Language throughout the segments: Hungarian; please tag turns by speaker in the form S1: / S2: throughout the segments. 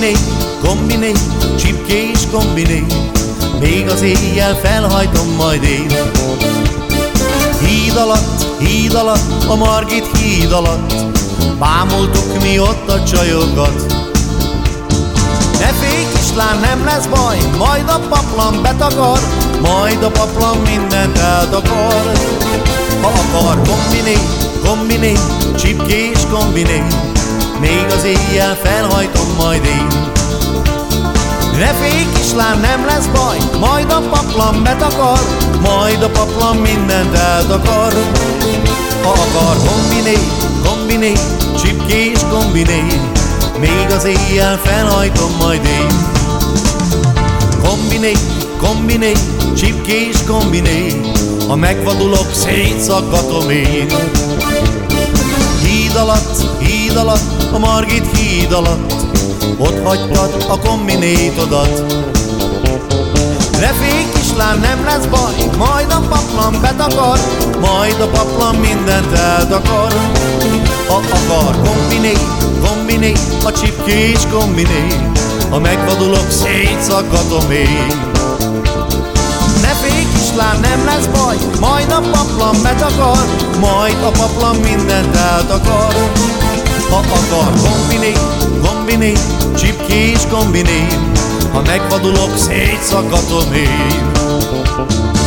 S1: Kombiné, kombiné, csipkés kombiné. Még az éjjel felhajtom majd én. Híd alatt, híd alatt, a Margit híd alatt. Bámultuk mi ott a csajokat. Ne félj kislán, nem lesz baj, majd a paplan betakar Majd a paplan mindent eltakar. Ha akar, kombiné, kombiné, csipkés kombiné Még az éjjel felhajtom majd én. Ne félj kislán, nem lesz baj, majd a paplan betakar Majd a paplan mindent eltakar. Ha akar, kombiné, kombiné, csipkés kombiné Még az éjjel felhajtom majd én. Kombiné, kombiné, csipkés kombiné Ha megvadulok, szétszaggatom én. Híd alatt, híd alatt, a Margit híd alatt. Ott hagytad a kombinétodat. Ne félj kislán, nem lesz baj Majd a paplan betakar Majd a paplan mindent eltakar. Ha akar, kombiné, kombiné A csipkés kombiné Ha megvadulok, szétszaggatom én. Ne félj kislán, nem lesz baj, majd a paplan betakar, majd a paplan mindent eltakar. Ha akar, kombiné, kombiné, csipkés kombiné, ha megvadulok, szétszaggatom én.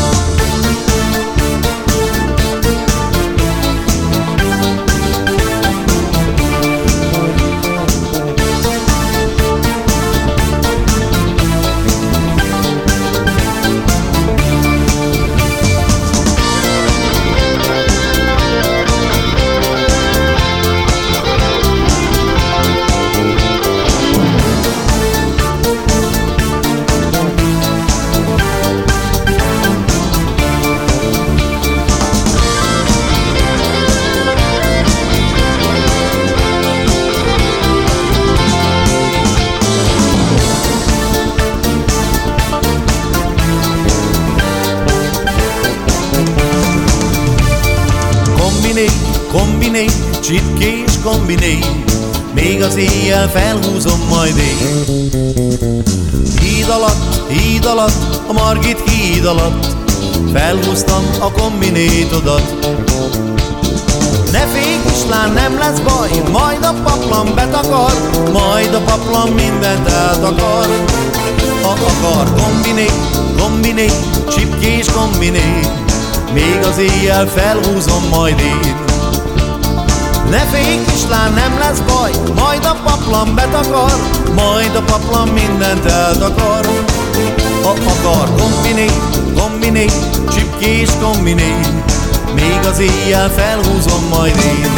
S1: Kombiné, kombiné, csipkés kombiné Még az éjjel felhúzom majd én. Híd alatt, híd alatt, a Margit híd alatt. Felhúztam a kombinétodat. Ne félj kislán, nem lesz baj Majd a paplan betakar Majd a paplan mindent eltakar. Ha akar, kombiné, kombiné, csipkés kombiné még az éjjel felhúzom majd én. Ne félj kislán, nem lesz baj Majd a paplan betakar Majd a paplan mindent eltakar. Ha akar, kombiné, kombiné Csipkés kombiné Még az éjjel felhúzom majd én